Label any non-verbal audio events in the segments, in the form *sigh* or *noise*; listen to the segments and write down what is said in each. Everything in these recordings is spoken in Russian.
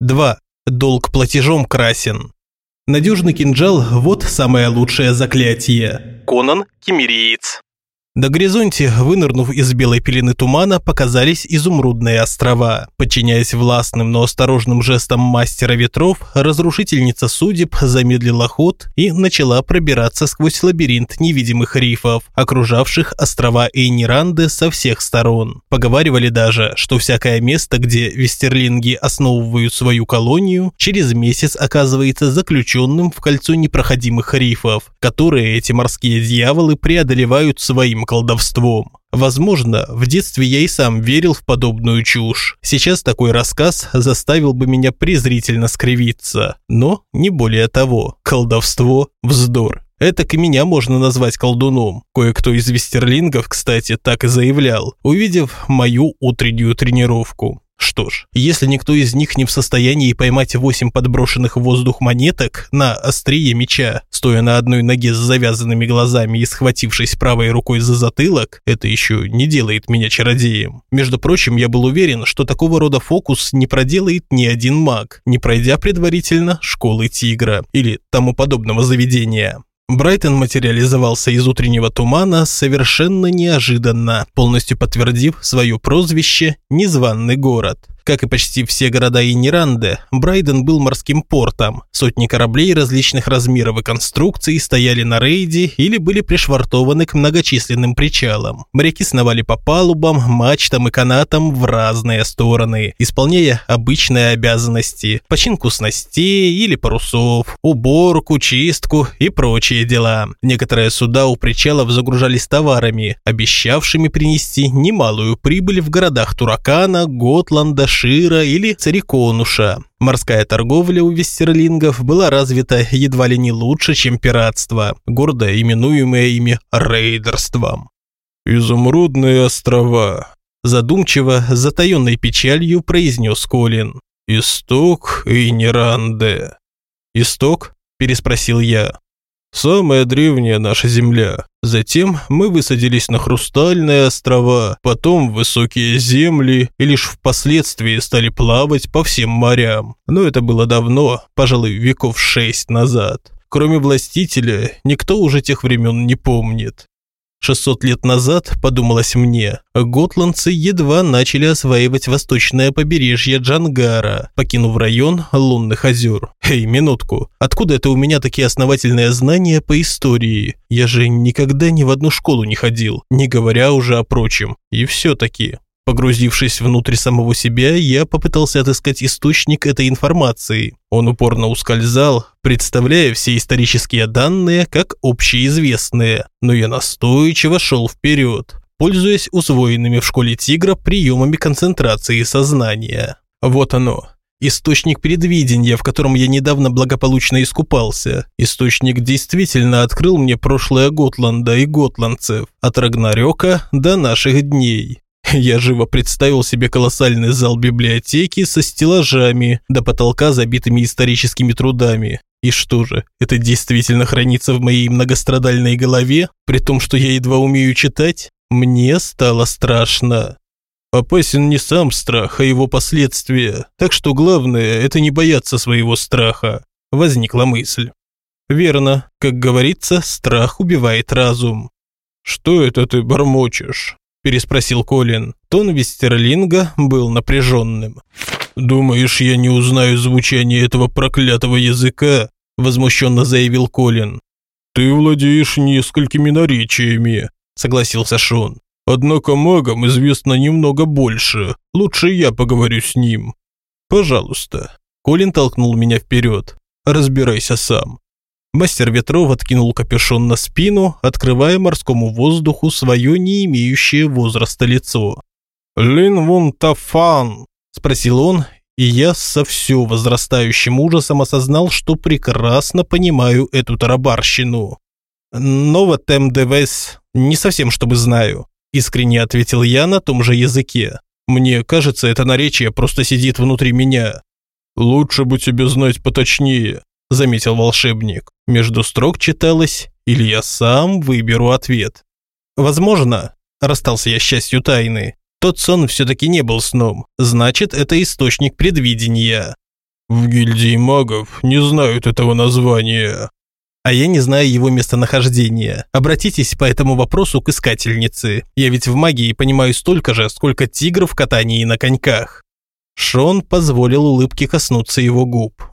2. Долг платежом красен. Надежный кинжал – вот самое лучшее заклятие. Конан Кемериец. На горизонте, вынырнув из белой пелены тумана, показались изумрудные острова. Подчиняясь властным, но осторожным жестам мастера ветров, разрушительница судеб замедлила ход и начала пробираться сквозь лабиринт невидимых рифов, окружавших острова Эйниранды со всех сторон. Поговаривали даже, что всякое место, где вестерлинги основывают свою колонию, через месяц оказывается заключенным в кольцо непроходимых рифов, которые эти морские дьяволы преодолевают своим своим колдовством. Возможно, в детстве я и сам верил в подобную чушь. Сейчас такой рассказ заставил бы меня презрительно скривиться. Но не более того. Колдовство – вздор. Это к меня можно назвать колдуном. Кое-кто из вестерлингов, кстати, так и заявлял, увидев мою утреннюю тренировку. Что ж, если никто из них не в состоянии поймать восемь подброшенных в воздух монеток на острие меча, стоя на одной ноге с завязанными глазами и схватившись правой рукой за затылок, это еще не делает меня чародеем. Между прочим, я был уверен, что такого рода фокус не проделает ни один маг, не пройдя предварительно школы тигра или тому подобного заведения. Брайтон материализовался из утреннего тумана совершенно неожиданно, полностью подтвердив свое прозвище «Незваный город». Как и почти все города Инеранде, Брайден был морским портом. Сотни кораблей различных размеров и конструкций стояли на рейде или были пришвартованы к многочисленным причалам. Моряки сновали по палубам, мачтам и канатам в разные стороны, исполняя обычные обязанности – починку снастей или парусов, уборку, чистку и прочие дела. Некоторые суда у причалов загружались товарами, обещавшими принести немалую прибыль в городах Туракана, Готланда, Шира или Цариконуша. Морская торговля у вестерлингов была развита едва ли не лучше, чем пиратство, гордо именуемое ими рейдерством. «Изумрудные острова», – задумчиво, с затаенной печалью произнес Колин. «Исток и Неранде». «Исток?» – переспросил я. Самая древняя наша земля. Затем мы высадились на Хрустальные острова, потом высокие земли и лишь впоследствии стали плавать по всем морям. Но это было давно, пожалуй, веков шесть назад. Кроме властителя, никто уже тех времен не помнит. 600 лет назад, подумалось мне, готландцы едва начали осваивать восточное побережье Джангара, покинув район Лунных озер. Эй, минутку, откуда это у меня такие основательные знания по истории? Я же никогда ни в одну школу не ходил, не говоря уже о прочем. И все-таки... Погрузившись внутрь самого себя, я попытался отыскать источник этой информации. Он упорно ускользал, представляя все исторические данные как общеизвестные, но я настойчиво шел вперед, пользуясь усвоенными в школе тигра приемами концентрации сознания. Вот оно, Источник предвидения, в котором я недавно благополучно искупался. Источник действительно открыл мне прошлое Готланда и готландцев, от Рагнарёка до наших дней. *laughs* Я живо представил себе колоссальный зал библиотеки со стеллажами до потолка, забитыми историческими трудами. И что же, это действительно хранится в моей многострадальной голове, при том, что я едва умею читать? Мне стало страшно. Опасен не сам страх, а его последствия. Так что главное – это не бояться своего страха. Возникла мысль. Верно, как говорится, страх убивает разум. «Что это ты бормочешь?» – переспросил Колин. Тон Вестерлинга был напряженным. «Думаешь, я не узнаю звучание этого проклятого языка?» – возмущенно заявил Колин. «Ты владеешь несколькими наречиями», – согласился Шон. «Однако магам известно немного больше. Лучше я поговорю с ним». «Пожалуйста». Колин толкнул меня вперед. «Разбирайся сам». Мастер ветров откинул капюшон на спину, открывая морскому воздуху свое не имеющее возраста лицо. «Лин Вун Тафан?» – спросил он, и я со все возрастающим ужасом осознал, что прекрасно понимаю эту тарабарщину. «Нова тем девес, не совсем чтобы знаю», – искренне ответил я на том же языке. «Мне кажется, это наречие просто сидит внутри меня». «Лучше бы тебе знать поточнее», – заметил волшебник. Между строк читалось «Или я сам выберу ответ». «Возможно», – расстался я счастью тайны, – «тот сон все-таки не был сном, значит, это источник предвидения». В гильдии магов не знают этого названия. А я не знаю его местонахождения. Обратитесь по этому вопросу к искательнице. Я ведь в магии понимаю столько же, сколько тигров в катании на коньках. Шон позволил улыбке коснуться его губ.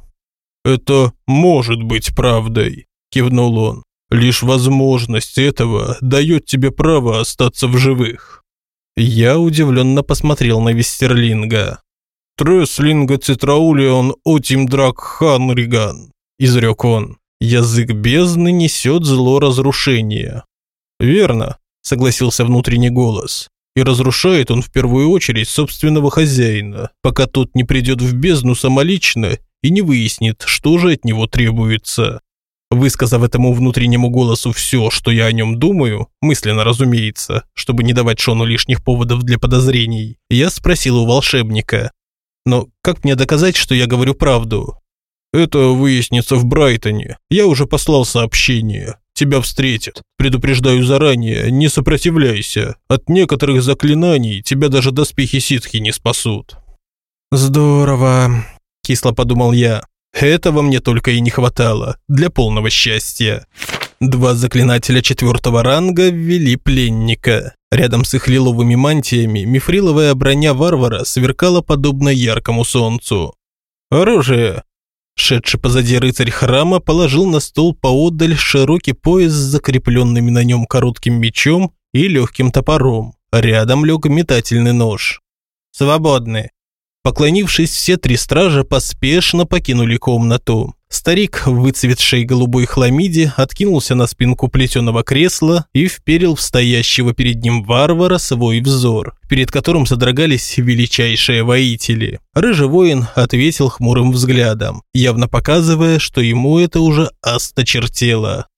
«Это может быть правдой», – кивнул он. «Лишь возможность этого дает тебе право остаться в живых». Я удивленно посмотрел на Вестерлинга. «Треслинга цитраулион отим драк ханриган», – изрек он. «Язык бездны несет зло разрушения». «Верно», – согласился внутренний голос. «И разрушает он в первую очередь собственного хозяина, пока тот не придет в бездну самолично и не выяснит, что же от него требуется». Высказав этому внутреннему голосу все, что я о нем думаю, мысленно, разумеется, чтобы не давать Шону лишних поводов для подозрений, я спросил у волшебника. «Но как мне доказать, что я говорю правду?» «Это выяснится в Брайтоне. Я уже послал сообщение. Тебя встретят. Предупреждаю заранее, не сопротивляйся. От некоторых заклинаний тебя даже доспехи ситхи не спасут». «Здорово», – кисло подумал я. Этого мне только и не хватало для полного счастья. Два заклинателя четвертого ранга ввели пленника. Рядом с их лиловыми мантиями мифриловая броня варвара сверкала подобно яркому солнцу. Оружие. Шедший позади рыцарь храма положил на стол поодаль широкий пояс с закрепленными на нем коротким мечом и легким топором. Рядом лег метательный нож. «Свободны», Поклонившись, все три стража поспешно покинули комнату. Старик в выцветшей голубой хламиде откинулся на спинку плетеного кресла и вперил в стоящего перед ним варвара свой взор, перед которым содрогались величайшие воители. Рыжий воин ответил хмурым взглядом, явно показывая, что ему это уже осточертело.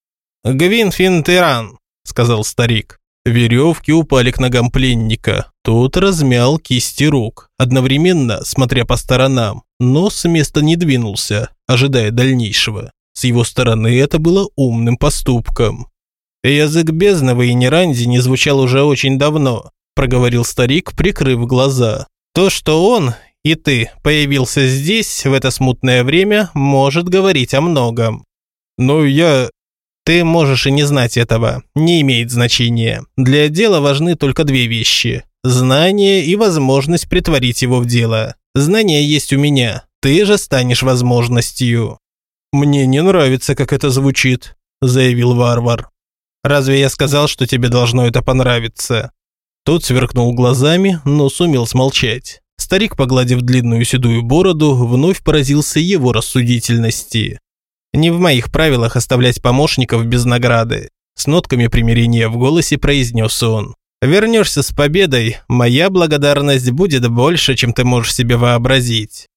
«Гвинфин Тиран», – сказал старик. Веревки упали к ногам пленника. Тот размял кисти рук, одновременно смотря по сторонам, но с места не двинулся, ожидая дальнейшего. С его стороны это было умным поступком. «Язык бездны в Иниранде не звучал уже очень давно», проговорил старик, прикрыв глаза. «То, что он и ты появился здесь в это смутное время, может говорить о многом». «Но я...» Ты можешь и не знать этого, не имеет значения. Для дела важны только две вещи – знание и возможность притворить его в дело. Знание есть у меня, ты же станешь возможностью». «Мне не нравится, как это звучит», – заявил варвар. «Разве я сказал, что тебе должно это понравиться?» Тот сверкнул глазами, но сумел смолчать. Старик, погладив длинную седую бороду, вновь поразился его рассудительности. Не в моих правилах оставлять помощников без награды. С нотками примирения в голосе произнес он. Вернешься с победой, моя благодарность будет больше, чем ты можешь себе вообразить.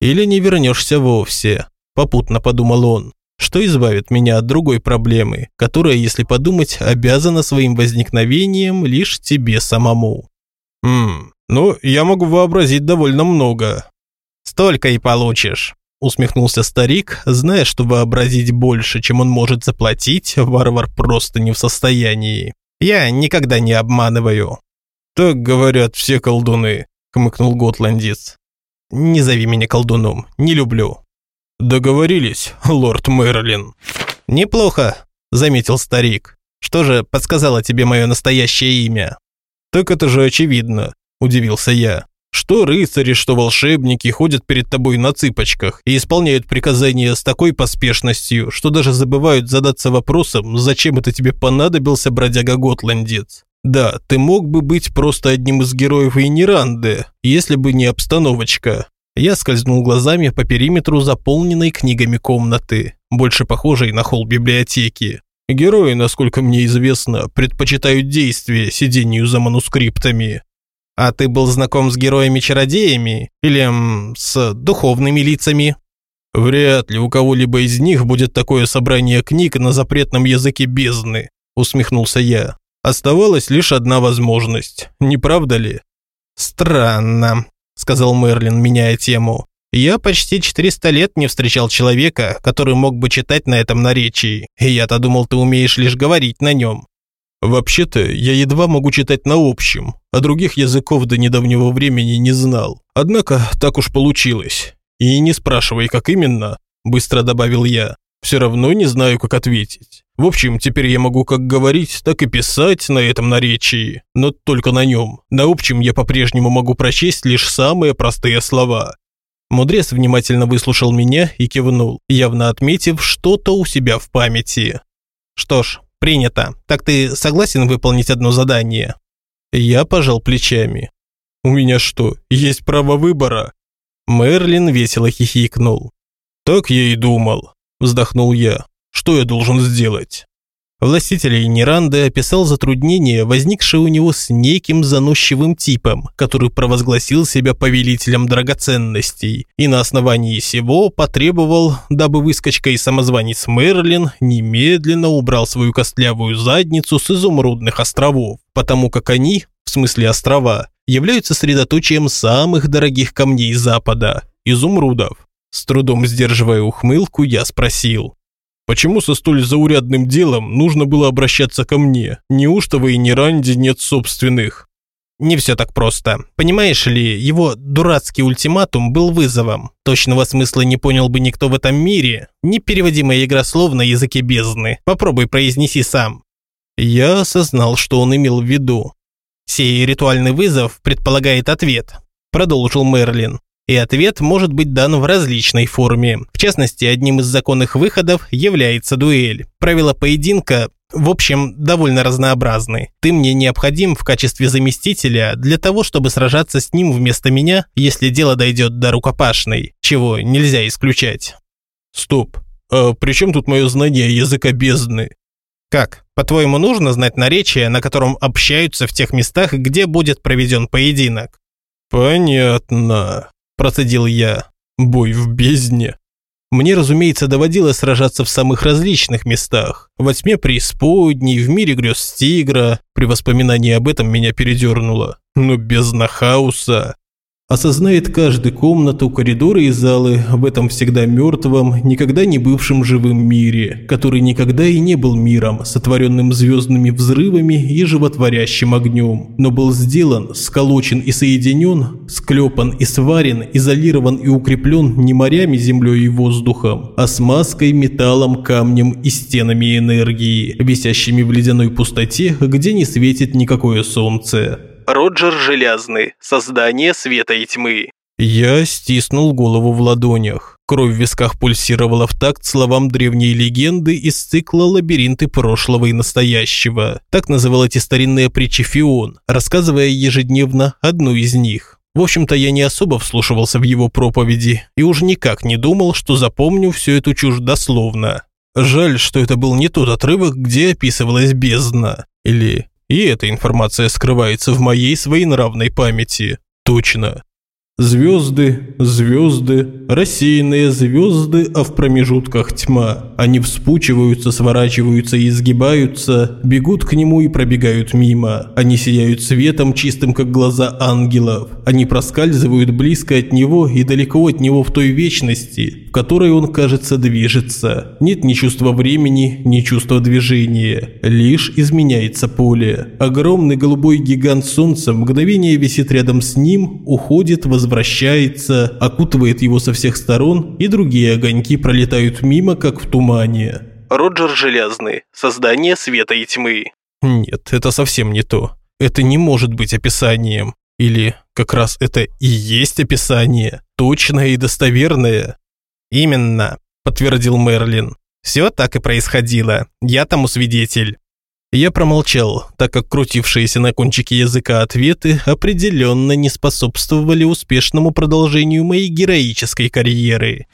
Или не вернешься вовсе, попутно подумал он, что избавит меня от другой проблемы, которая, если подумать, обязана своим возникновением лишь тебе самому. Хм, ну, я могу вообразить довольно много. Столько и получишь усмехнулся старик, зная, что вообразить больше, чем он может заплатить, варвар просто не в состоянии. Я никогда не обманываю. Так говорят все колдуны, хмыкнул готландец. Не зови меня колдуном, не люблю. Договорились, лорд Мерлин. Неплохо, заметил старик. Что же подсказало тебе мое настоящее имя? Так это же очевидно, удивился я. Что рыцари, что волшебники ходят перед тобой на цыпочках и исполняют приказания с такой поспешностью, что даже забывают задаться вопросом, зачем это тебе понадобился бродяга-готландец. Да, ты мог бы быть просто одним из героев Эйниранды, если бы не обстановочка. Я скользнул глазами по периметру заполненной книгами комнаты, больше похожей на холл библиотеки. Герои, насколько мне известно, предпочитают действия сидению за манускриптами. А ты был знаком с героями-чародеями или м, с духовными лицами? Вряд ли у кого-либо из них будет такое собрание книг на запретном языке бездны, усмехнулся я. Оставалась лишь одна возможность, не правда ли? Странно, сказал Мерлин, меняя тему. Я почти 400 лет не встречал человека, который мог бы читать на этом наречии, и я-то думал, ты умеешь лишь говорить на нем. Вообще-то, я едва могу читать на общем, а других языков до недавнего времени не знал. Однако, так уж получилось. И не спрашивай, как именно, быстро добавил я. Все равно не знаю, как ответить. В общем, теперь я могу как говорить, так и писать на этом наречии, но только на нем. На общем я по-прежнему могу прочесть лишь самые простые слова. Мудрец внимательно выслушал меня и кивнул, явно отметив что-то у себя в памяти. Что ж, принято. Так ты согласен выполнить одно задание? Я пожал плечами. У меня что, есть право выбора? Мерлин весело хихикнул. Так я и думал, вздохнул я. Что я должен сделать? Властитель Неранды описал затруднение, возникшее у него с неким заносчивым типом, который провозгласил себя повелителем драгоценностей, и на основании сего потребовал, дабы выскочка и самозванец Мерлин немедленно убрал свою костлявую задницу с изумрудных островов, потому как они, в смысле острова, являются средоточием самых дорогих камней Запада – изумрудов. С трудом сдерживая ухмылку, я спросил. Почему со столь заурядным делом нужно было обращаться ко мне? Неужто вы и не Ранди нет собственных? Не все так просто. Понимаешь ли, его дурацкий ультиматум был вызовом. Точного смысла не понял бы никто в этом мире. Непереводимая игра слов на языке бездны. Попробуй произнеси сам. Я осознал, что он имел в виду. Сей ритуальный вызов предполагает ответ, продолжил Мерлин и ответ может быть дан в различной форме. В частности, одним из законных выходов является дуэль. Правила поединка в общем, довольно разнообразны. Ты мне необходим в качестве заместителя для того, чтобы сражаться с ним вместо меня, если дело дойдет до рукопашной, чего нельзя исключать. Стоп. А при чем тут мое знание языка бездны? Как? По-твоему, нужно знать наречие, на котором общаются в тех местах, где будет проведен поединок? Понятно процедил я. Бой в бездне. Мне, разумеется, доводилось сражаться в самых различных местах. Во тьме преисподней, в мире грез тигра. При воспоминании об этом меня передернуло. Но бездна хаоса осознает каждый комнату, коридоры и залы в этом всегда мертвом, никогда не бывшем живым мире, который никогда и не был миром, сотворенным звездными взрывами и животворящим огнем, но был сделан, сколочен и соединен, склепан и сварен, изолирован и укреплен не морями, землей и воздухом, а смазкой, металлом, камнем и стенами энергии, висящими в ледяной пустоте, где не светит никакое солнце. Роджер Железный. Создание света и тьмы. Я стиснул голову в ладонях. Кровь в висках пульсировала в такт словам древней легенды из цикла «Лабиринты прошлого и настоящего». Так называл эти старинные притчи Фион, рассказывая ежедневно одну из них. В общем-то, я не особо вслушивался в его проповеди и уж никак не думал, что запомню всю эту чушь дословно. Жаль, что это был не тот отрывок, где описывалась бездна. Или и эта информация скрывается в моей своенравной памяти. Точно. Звезды, звезды, рассеянные звезды, а в промежутках тьма. Они вспучиваются, сворачиваются и изгибаются, бегут к нему и пробегают мимо. Они сияют светом, чистым как глаза ангелов. Они проскальзывают близко от него и далеко от него в той вечности, в которой он, кажется, движется. Нет ни чувства времени, ни чувства движения. Лишь изменяется поле. Огромный голубой гигант солнца мгновение висит рядом с ним, уходит, возвращается окутывает его со всех сторон, и другие огоньки пролетают мимо, как в тумане. Роджер Железный. Создание света и тьмы. Нет, это совсем не то. Это не может быть описанием. Или как раз это и есть описание. Точное и достоверное. Именно, подтвердил Мерлин. Все так и происходило. Я тому свидетель. Я промолчал, так как крутившиеся на кончике языка ответы определенно не способствовали успешному продолжению моей героической карьеры.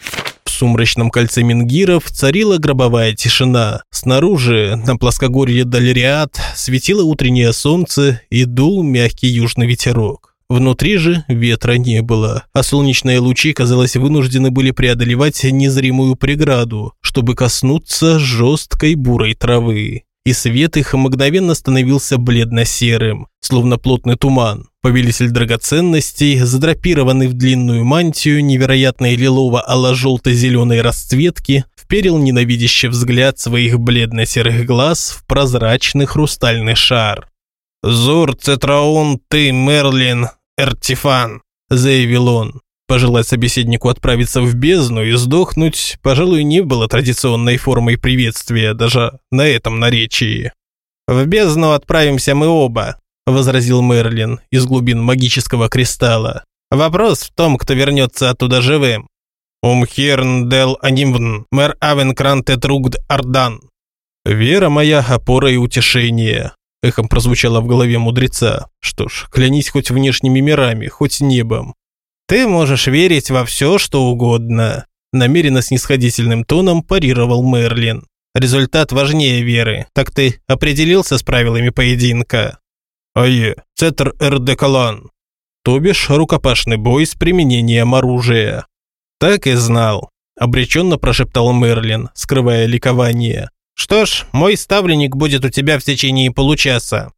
В сумрачном кольце Мингиров царила гробовая тишина. Снаружи, на плоскогорье Дальриад, светило утреннее солнце и дул мягкий южный ветерок. Внутри же ветра не было, а солнечные лучи, казалось, вынуждены были преодолевать незримую преграду, чтобы коснуться жесткой бурой травы и свет их мгновенно становился бледно-серым, словно плотный туман. Повелитель драгоценностей, задрапированный в длинную мантию невероятной лилово-ало-желто-зеленой расцветки, вперил ненавидящий взгляд своих бледно-серых глаз в прозрачный хрустальный шар. «Зур, Цетраун, ты, Мерлин, Эртифан», – заявил он. Пожелать собеседнику отправиться в бездну и сдохнуть, пожалуй, не было традиционной формой приветствия даже на этом наречии. «В бездну отправимся мы оба», – возразил Мерлин из глубин магического кристалла. «Вопрос в том, кто вернется оттуда живым. Умхерн дел анимвн, мэр авен крантет ругд ардан». «Вера моя, опора и утешение», – эхом прозвучало в голове мудреца. «Что ж, клянись хоть внешними мирами, хоть небом. Ты можешь верить во все, что угодно», – намеренно снисходительным тоном парировал Мерлин. Результат важнее веры. Так ты определился с правилами поединка? Ае, цетр эрдекалан. То бишь рукопашный бой с применением оружия. Так и знал. Обреченно прошептал Мерлин, скрывая ликование. Что ж, мой ставленник будет у тебя в течение получаса.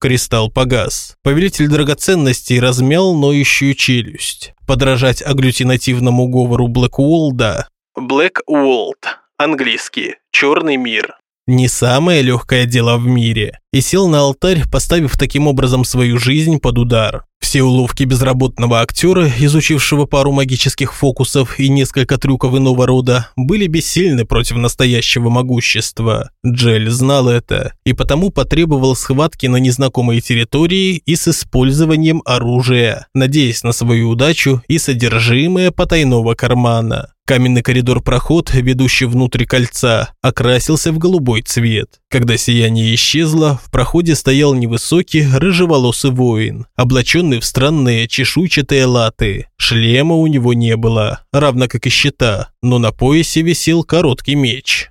Кристалл погас. Повелитель драгоценностей размял ноющую челюсть. Подражать агглютинативному говору Блэкуолда. Блэкуолд Английский. Черный мир. Не самое легкое дело в мире. И сел на алтарь, поставив таким образом свою жизнь под удар. Все уловки безработного актера, изучившего пару магических фокусов и несколько трюков иного рода, были бессильны против настоящего могущества. Джель знал это, и потому потребовал схватки на незнакомой территории и с использованием оружия, надеясь на свою удачу и содержимое потайного кармана. Каменный коридор-проход, ведущий внутрь кольца, окрасился в голубой цвет. Когда сияние исчезло, проходе стоял невысокий, рыжеволосый воин, облаченный в странные чешуйчатые латы. Шлема у него не было, равно как и щита, но на поясе висел короткий меч.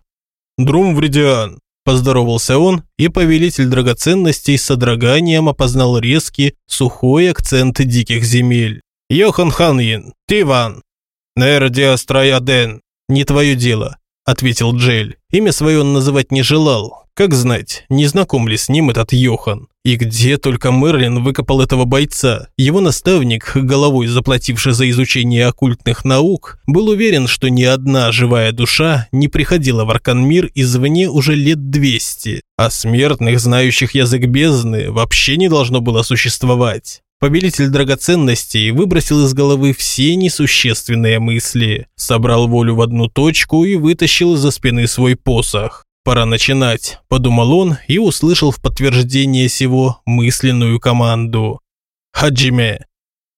«Друм Вредиан!» – поздоровался он, и повелитель драгоценностей с содроганием опознал резкий, сухой акцент диких земель. «Йохан Ханьин, Тиван!» «Нердиастрояден, не твое дело», – ответил Джель. Имя свое он называть не желал. Как знать, не знаком ли с ним этот Йохан? И где только Мерлин выкопал этого бойца? Его наставник, головой заплативший за изучение оккультных наук, был уверен, что ни одна живая душа не приходила в Арканмир извне уже лет 200, а смертных, знающих язык бездны, вообще не должно было существовать. Повелитель драгоценностей выбросил из головы все несущественные мысли, собрал волю в одну точку и вытащил из-за спины свой посох. «Пора начинать», – подумал он и услышал в подтверждение сего мысленную команду. «Хаджиме».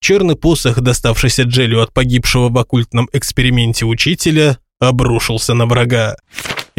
Черный посох, доставшийся Джелю от погибшего в оккультном эксперименте учителя, обрушился на врага.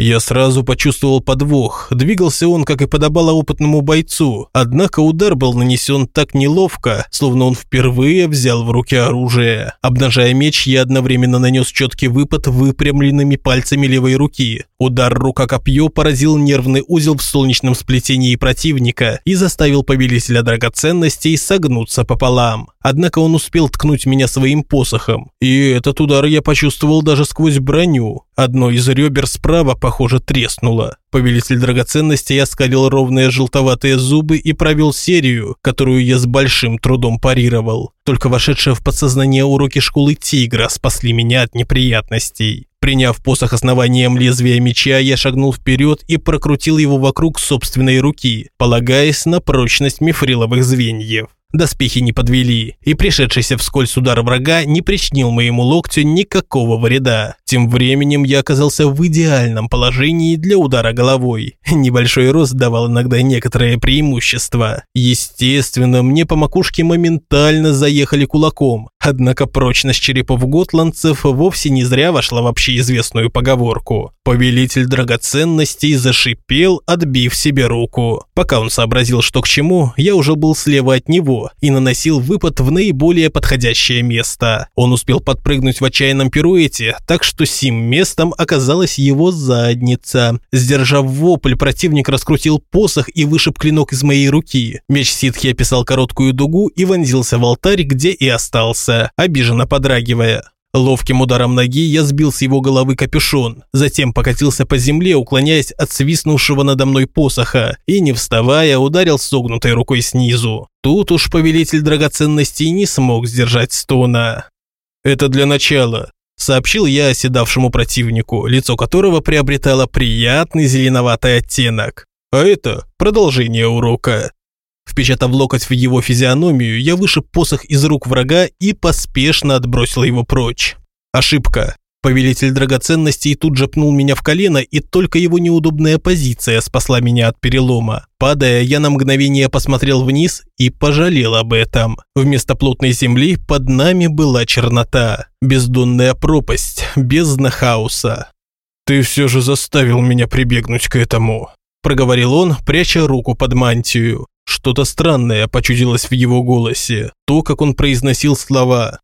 Я сразу почувствовал подвох. Двигался он, как и подобало опытному бойцу. Однако удар был нанесен так неловко, словно он впервые взял в руки оружие. Обнажая меч, я одновременно нанес четкий выпад выпрямленными пальцами левой руки. Удар рука-копье поразил нервный узел в солнечном сплетении противника и заставил повелителя драгоценностей согнуться пополам. Однако он успел ткнуть меня своим посохом. И этот удар я почувствовал даже сквозь броню. Одно из ребер справа, похоже, треснуло. Повелитель драгоценностей оскалил ровные желтоватые зубы и провел серию, которую я с большим трудом парировал. Только вошедшие в подсознание уроки школы тигра спасли меня от неприятностей. Приняв посох основанием лезвия меча, я шагнул вперед и прокрутил его вокруг собственной руки, полагаясь на прочность мифриловых звеньев. Доспехи не подвели, и пришедшийся вскользь удар врага не причинил моему локтю никакого вреда. Тем временем я оказался в идеальном положении для удара головой. Небольшой рост давал иногда некоторое преимущество. Естественно, мне по макушке моментально заехали кулаком, однако прочность черепов готландцев вовсе не зря вошла в общеизвестную поговорку. Повелитель драгоценностей зашипел, отбив себе руку. Пока он сообразил, что к чему, я уже был слева от него и наносил выпад в наиболее подходящее место. Он успел подпрыгнуть в отчаянном пируэте, так что сим местом оказалась его задница. Сдержав вопль, противник раскрутил посох и вышиб клинок из моей руки. Меч ситхи описал короткую дугу и вонзился в алтарь, где и остался, обиженно подрагивая. Ловким ударом ноги я сбил с его головы капюшон, затем покатился по земле, уклоняясь от свистнувшего надо мной посоха, и, не вставая, ударил согнутой рукой снизу. Тут уж повелитель драгоценностей не смог сдержать стона. «Это для начала», сообщил я оседавшему противнику, лицо которого приобретало приятный зеленоватый оттенок. А это продолжение урока. Впечатав локоть в его физиономию, я вышиб посох из рук врага и поспешно отбросил его прочь. Ошибка. Повелитель драгоценностей тут же пнул меня в колено, и только его неудобная позиция спасла меня от перелома. Падая, я на мгновение посмотрел вниз и пожалел об этом. Вместо плотной земли под нами была чернота, бездонная пропасть, бездна хаоса. «Ты все же заставил меня прибегнуть к этому», – проговорил он, пряча руку под мантию. Что-то странное почудилось в его голосе, то, как он произносил слова.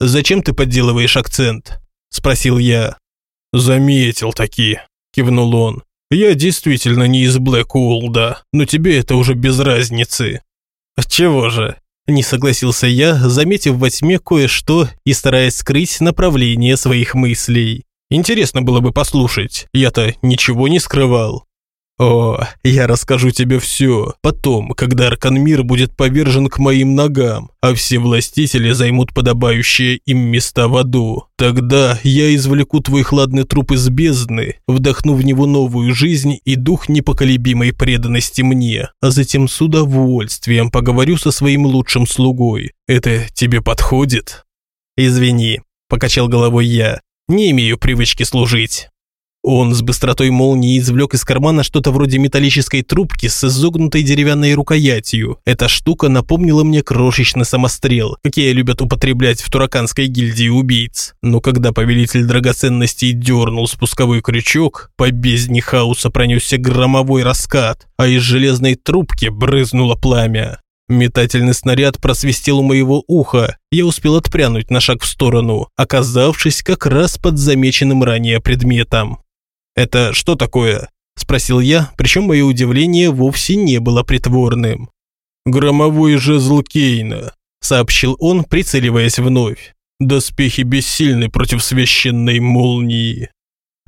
«Зачем ты подделываешь акцент?» – спросил я. «Заметил таки», – кивнул он. «Я действительно не из Блэкулда, но тебе это уже без разницы». «Чего же?» – не согласился я, заметив во тьме кое-что и стараясь скрыть направление своих мыслей. Интересно было бы послушать, я-то ничего не скрывал. О, я расскажу тебе все. Потом, когда Арканмир будет повержен к моим ногам, а все властители займут подобающие им места в аду. Тогда я извлеку твой хладный труп из бездны, вдохну в него новую жизнь и дух непоколебимой преданности мне, а затем с удовольствием поговорю со своим лучшим слугой. Это тебе подходит? Извини, покачал головой я. Не имею привычки служить. Он с быстротой молнии извлек из кармана что-то вроде металлической трубки с изогнутой деревянной рукоятью. Эта штука напомнила мне крошечный самострел, какие любят употреблять в тураканской гильдии убийц. Но когда повелитель драгоценностей дернул спусковой крючок, по бездне хаоса пронесся громовой раскат, а из железной трубки брызнуло пламя. Метательный снаряд просвистел у моего уха. Я успел отпрянуть на шаг в сторону, оказавшись как раз под замеченным ранее предметом. «Это что такое?» – спросил я, причем мое удивление вовсе не было притворным. «Громовой жезл Кейна», – сообщил он, прицеливаясь вновь. «Доспехи бессильны против священной молнии».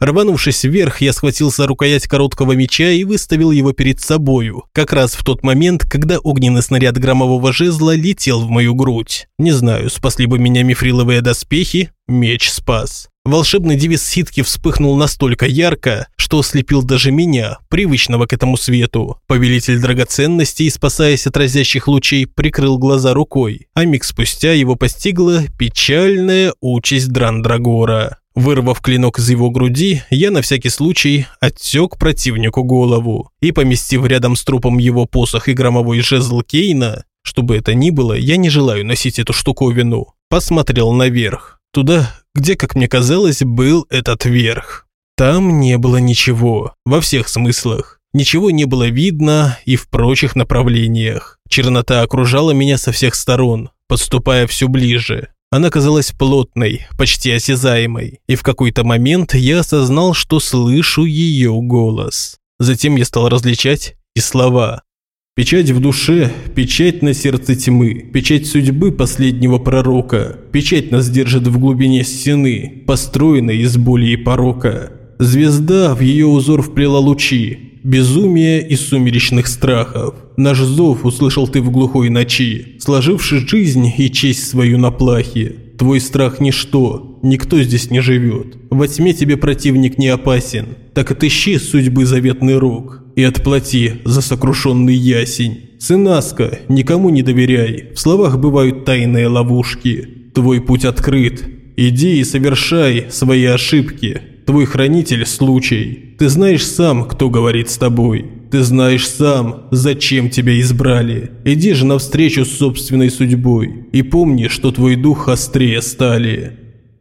Рванувшись вверх, я схватился рукоять короткого меча и выставил его перед собою, как раз в тот момент, когда огненный снаряд громового жезла летел в мою грудь. Не знаю, спасли бы меня мифриловые доспехи, меч спас. Волшебный девиз ситки вспыхнул настолько ярко, что ослепил даже меня, привычного к этому свету. Повелитель драгоценностей, спасаясь от разящих лучей, прикрыл глаза рукой, а миг спустя его постигла печальная участь Драндрагора. Вырвав клинок из его груди, я на всякий случай отсек противнику голову и, поместив рядом с трупом его посох и громовой жезл Кейна, чтобы это ни было, я не желаю носить эту штуковину, посмотрел наверх, туда, где, как мне казалось, был этот верх. Там не было ничего, во всех смыслах. Ничего не было видно и в прочих направлениях. Чернота окружала меня со всех сторон, подступая все ближе. Она казалась плотной, почти осязаемой, и в какой-то момент я осознал, что слышу ее голос. Затем я стал различать и слова. Печать в душе, печать на сердце тьмы, печать судьбы последнего пророка, печать нас держит в глубине стены, построенной из боли и порока. Звезда в ее узор вплела лучи, безумия и сумеречных страхов. Наш зов услышал ты в глухой ночи, сложивши жизнь и честь свою на плахе. Твой страх – ничто, никто здесь не живет. Во тьме тебе противник не опасен, так отыщи судьбы заветный рог и отплати за сокрушенный ясень. Сынаска, никому не доверяй, в словах бывают тайные ловушки. Твой путь открыт, иди и совершай свои ошибки. Твой хранитель – случай. Ты знаешь сам, кто говорит с тобой. Ты знаешь сам, зачем тебя избрали. Иди же навстречу с собственной судьбой. И помни, что твой дух острее стали.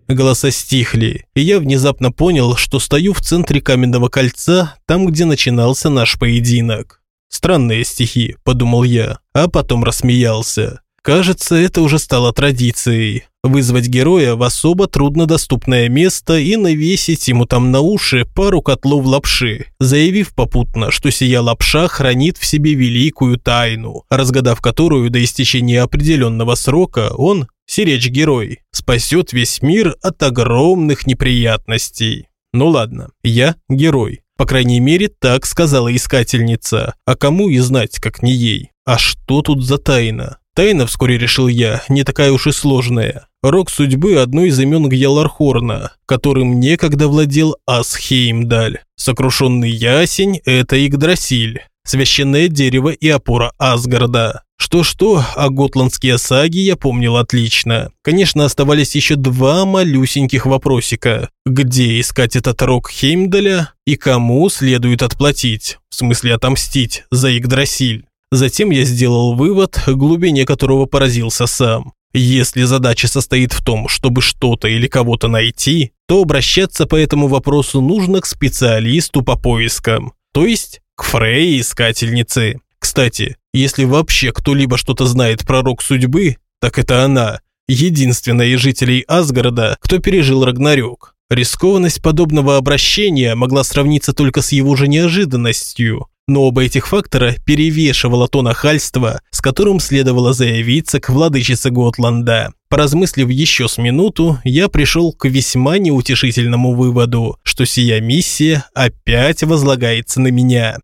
Голоса стихли, и я внезапно понял, что стою в центре каменного кольца, там, где начинался наш поединок. Странные стихи, подумал я, а потом рассмеялся. Кажется, это уже стало традицией. Вызвать героя в особо труднодоступное место и навесить ему там на уши пару котлов лапши, заявив попутно, что сия лапша хранит в себе великую тайну, разгадав которую до истечения определенного срока он, сиречь-герой, спасет весь мир от огромных неприятностей. Ну ладно, я герой. По крайней мере, так сказала искательница. А кому и знать, как не ей. А что тут за тайна? Тайна, вскоре решил я, не такая уж и сложная. Рок судьбы – одно из имен Гьялархорна, которым некогда владел Асхеймдаль. Сокрушенный ясень – это Игдрасиль. священное дерево и опора Асгарда. Что-что, а готландские саги я помнил отлично. Конечно, оставались еще два малюсеньких вопросика. Где искать этот рог Хеймдаля и кому следует отплатить, в смысле отомстить, за Игдрасиль. Затем я сделал вывод, глубине которого поразился сам. Если задача состоит в том, чтобы что-то или кого-то найти, то обращаться по этому вопросу нужно к специалисту по поискам, то есть к Фрей-искательнице. Кстати, если вообще кто-либо что-то знает про рок судьбы, так это она, единственная из жителей Асгарда, кто пережил Рагнарёк. Рискованность подобного обращения могла сравниться только с его же неожиданностью, но оба этих фактора перевешивало то нахальство, с которым следовало заявиться к владычице Готланда. Поразмыслив еще с минуту, я пришел к весьма неутешительному выводу, что сия миссия опять возлагается на меня.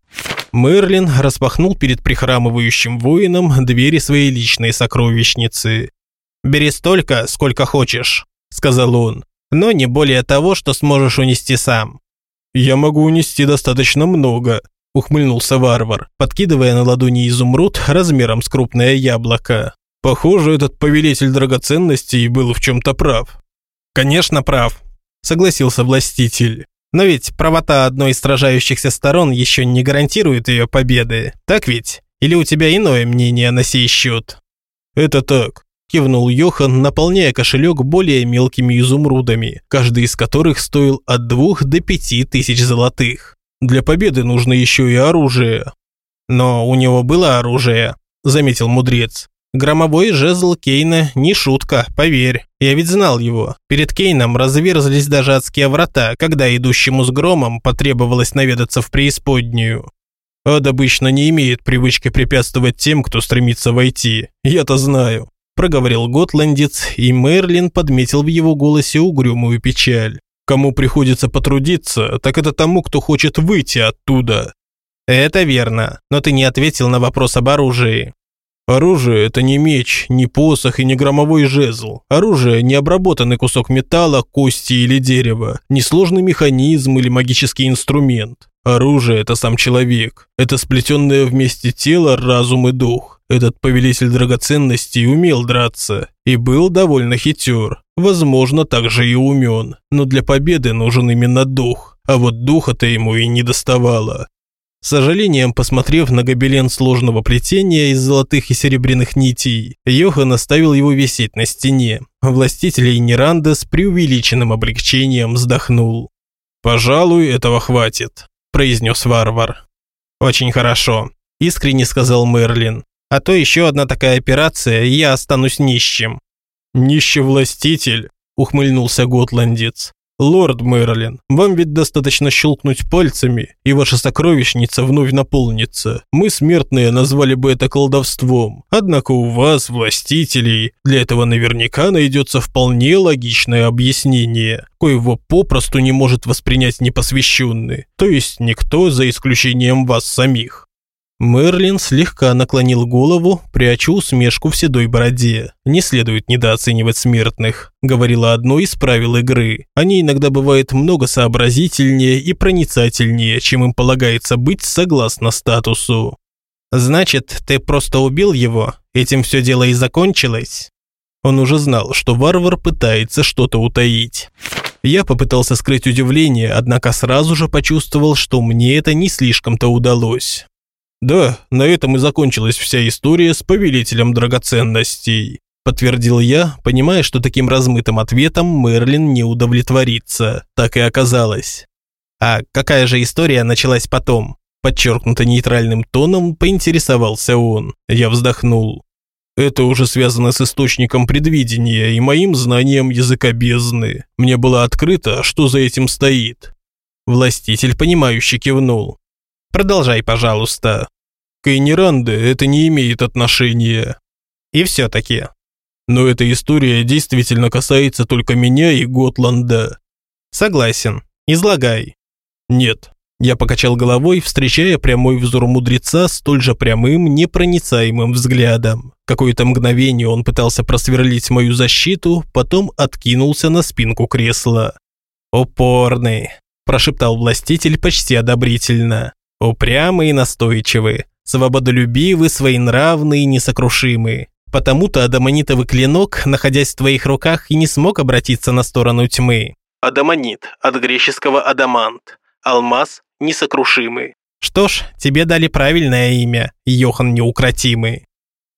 Мерлин распахнул перед прихрамывающим воином двери своей личной сокровищницы. «Бери столько, сколько хочешь», – сказал он, – «но не более того, что сможешь унести сам». «Я могу унести достаточно много», – ухмыльнулся варвар, подкидывая на ладони изумруд размером с крупное яблоко. «Похоже, этот повелитель драгоценностей был в чем-то прав». «Конечно прав», – согласился властитель. Но ведь правота одной из сражающихся сторон еще не гарантирует ее победы, так ведь? Или у тебя иное мнение на сей счет? Это так, кивнул Йохан, наполняя кошелек более мелкими изумрудами, каждый из которых стоил от двух до пяти тысяч золотых. Для победы нужно еще и оружие. Но у него было оружие, заметил мудрец. Громовой жезл Кейна не шутка, поверь. Я ведь знал его. Перед Кейном разверзлись даже адские врата, когда идущему с громом потребовалось наведаться в преисподнюю. Ад обычно не имеет привычки препятствовать тем, кто стремится войти. Я-то знаю. Проговорил готландец, и Мерлин подметил в его голосе угрюмую печаль. Кому приходится потрудиться, так это тому, кто хочет выйти оттуда. Это верно, но ты не ответил на вопрос об оружии. Оружие – это не меч, не посох и не громовой жезл. Оружие – не обработанный кусок металла, кости или дерева, не сложный механизм или магический инструмент. Оружие – это сам человек. Это сплетенное вместе тело, разум и дух. Этот повелитель драгоценностей умел драться и был довольно хитер, возможно, также и умен, но для победы нужен именно дух, а вот духа-то ему и не доставало. С сожалением, посмотрев на гобелен сложного плетения из золотых и серебряных нитей, Йохан оставил его висеть на стене. Властитель Неранда с преувеличенным облегчением вздохнул. «Пожалуй, этого хватит», – произнес варвар. «Очень хорошо», – искренне сказал Мерлин. «А то еще одна такая операция, и я останусь нищим». «Нищевластитель», – ухмыльнулся готландец. «Лорд Мерлин, вам ведь достаточно щелкнуть пальцами, и ваша сокровищница вновь наполнится. Мы, смертные, назвали бы это колдовством. Однако у вас, властителей, для этого наверняка найдется вполне логичное объяснение, коего попросту не может воспринять непосвященный, то есть никто за исключением вас самих. Мерлин слегка наклонил голову, пряча усмешку в седой бороде. «Не следует недооценивать смертных», – говорила одно из правил игры. «Они иногда бывают много сообразительнее и проницательнее, чем им полагается быть согласно статусу». «Значит, ты просто убил его? Этим все дело и закончилось?» Он уже знал, что варвар пытается что-то утаить. Я попытался скрыть удивление, однако сразу же почувствовал, что мне это не слишком-то удалось. Да, на этом и закончилась вся история с повелителем драгоценностей, подтвердил я, понимая, что таким размытым ответом Мерлин не удовлетворится. Так и оказалось. А какая же история началась потом? Подчеркнуто нейтральным тоном поинтересовался он. Я вздохнул. Это уже связано с источником предвидения и моим знанием языка бездны. Мне было открыто, что за этим стоит. Властитель, понимающе кивнул. Продолжай, пожалуйста. К это не имеет отношения. И все-таки. Но эта история действительно касается только меня и Готланда. Согласен. Излагай. Нет. Я покачал головой, встречая прямой взор мудреца столь же прямым, непроницаемым взглядом. Какое-то мгновение он пытался просверлить мою защиту, потом откинулся на спинку кресла. «Упорный», – прошептал властитель почти одобрительно. Упрямы и настойчивы, свободолюбивы, своенравны и несокрушимы. Потому-то адамонитовый клинок, находясь в твоих руках, и не смог обратиться на сторону тьмы. Адамонит, от греческого адамант. Алмаз несокрушимый. Что ж, тебе дали правильное имя, Йохан Неукротимый.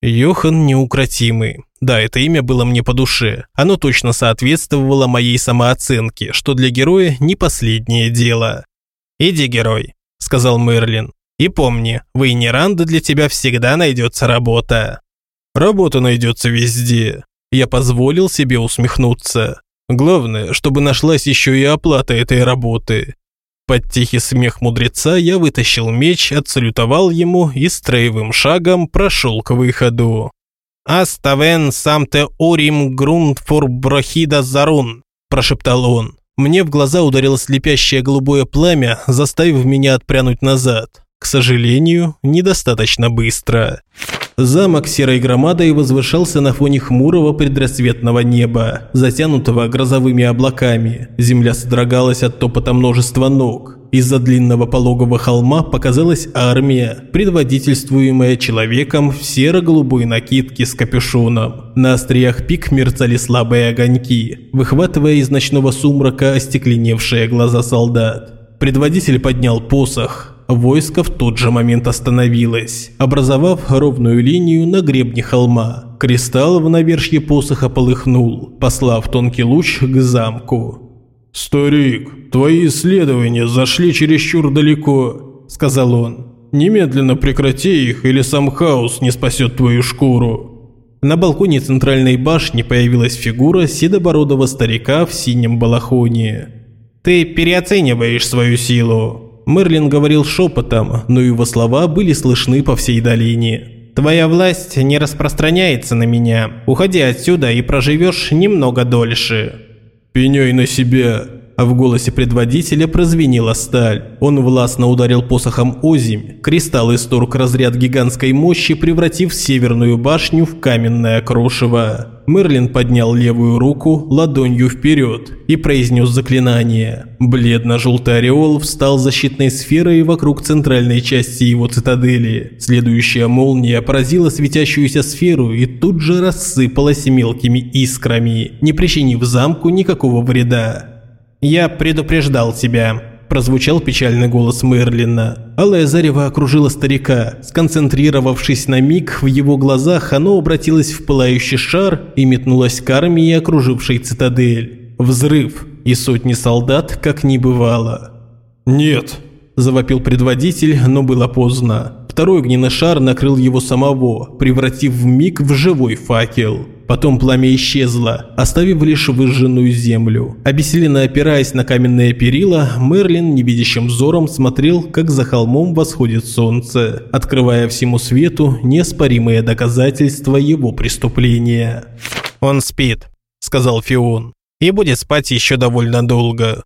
Йохан Неукротимый. Да, это имя было мне по душе. Оно точно соответствовало моей самооценке, что для героя не последнее дело. «Иди, герой», – сказал Мерлин. «И помни, в Инеранде для тебя всегда найдется работа». «Работа найдется везде». Я позволил себе усмехнуться. Главное, чтобы нашлась еще и оплата этой работы. Под тихий смех мудреца я вытащил меч, отсалютовал ему и строевым шагом прошел к выходу. «Аставен самте урим грунт фор брохида зарун», – прошептал он. Мне в глаза ударило слепящее голубое пламя, заставив меня отпрянуть назад. К сожалению, недостаточно быстро. Замок серой громадой возвышался на фоне хмурого предрассветного неба, затянутого грозовыми облаками. Земля содрогалась от топота множества ног. Из-за длинного пологого холма показалась армия, предводительствуемая человеком в серо-голубой накидке с капюшоном. На остриях пик мерцали слабые огоньки, выхватывая из ночного сумрака остекленевшие глаза солдат. Предводитель поднял посох, Войско в тот же момент остановилось, образовав ровную линию на гребне холма. Кристалл в навершье посоха полыхнул, послав тонкий луч к замку. «Старик, твои исследования зашли чересчур далеко», – сказал он. «Немедленно прекрати их, или сам хаос не спасет твою шкуру». На балконе центральной башни появилась фигура седобородого старика в синем балахоне. «Ты переоцениваешь свою силу», Мерлин говорил шепотом, но его слова были слышны по всей долине. «Твоя власть не распространяется на меня. Уходи отсюда и проживешь немного дольше». «Пеняй на себя», а в голосе предводителя прозвенела сталь. Он властно ударил посохом озимь. Кристалл исторг разряд гигантской мощи, превратив северную башню в каменное крошево. Мерлин поднял левую руку ладонью вперед и произнес заклинание. Бледно-желтый ореол встал защитной сферой вокруг центральной части его цитадели. Следующая молния поразила светящуюся сферу и тут же рассыпалась мелкими искрами, не причинив замку никакого вреда. «Я предупреждал тебя», – прозвучал печальный голос Мерлина. Алая зарево окружила старика. Сконцентрировавшись на миг, в его глазах оно обратилось в пылающий шар и метнулось к армии, окружившей цитадель. Взрыв, и сотни солдат как не бывало. «Нет», – завопил предводитель, но было поздно. Второй огненный шар накрыл его самого, превратив в миг в живой факел. Потом пламя исчезло, оставив лишь выжженную землю. Обессиленно опираясь на каменные перила, Мерлин невидящим взором смотрел, как за холмом восходит солнце, открывая всему свету неоспоримые доказательства его преступления. «Он спит», – сказал Фион, – «и будет спать еще довольно долго».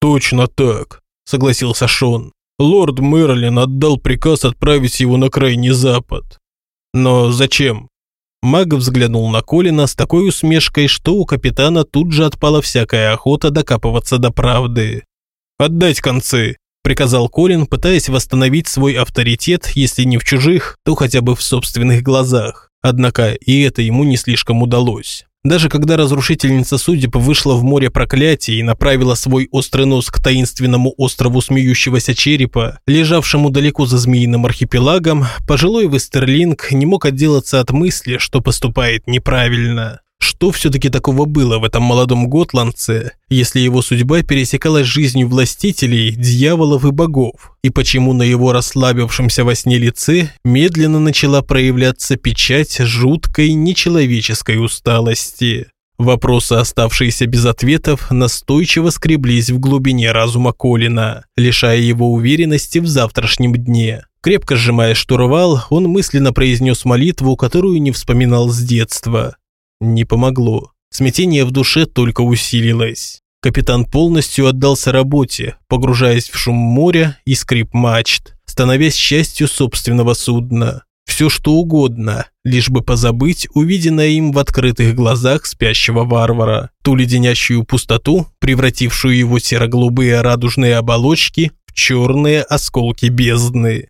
«Точно так», – согласился Шон. «Лорд Мерлин отдал приказ отправить его на крайний запад». «Но зачем?» Маг взглянул на Колина с такой усмешкой, что у капитана тут же отпала всякая охота докапываться до правды. «Отдать концы», – приказал Колин, пытаясь восстановить свой авторитет, если не в чужих, то хотя бы в собственных глазах. Однако и это ему не слишком удалось. Даже когда разрушительница судеб вышла в море проклятий и направила свой острый нос к таинственному острову смеющегося черепа, лежавшему далеко за змеиным архипелагом, пожилой Вестерлинг не мог отделаться от мысли, что поступает неправильно. Что все-таки такого было в этом молодом готландце, если его судьба пересекалась жизнью властителей, дьяволов и богов? И почему на его расслабившемся во сне лице медленно начала проявляться печать жуткой нечеловеческой усталости? Вопросы, оставшиеся без ответов, настойчиво скреблись в глубине разума Колина, лишая его уверенности в завтрашнем дне. Крепко сжимая штурвал, он мысленно произнес молитву, которую не вспоминал с детства. Не помогло. Смятение в душе только усилилось. Капитан полностью отдался работе, погружаясь в шум моря и скрип мачт, становясь частью собственного судна. Все что угодно, лишь бы позабыть увиденное им в открытых глазах спящего варвара, ту леденящую пустоту, превратившую его серо-голубые радужные оболочки черные осколки бездны.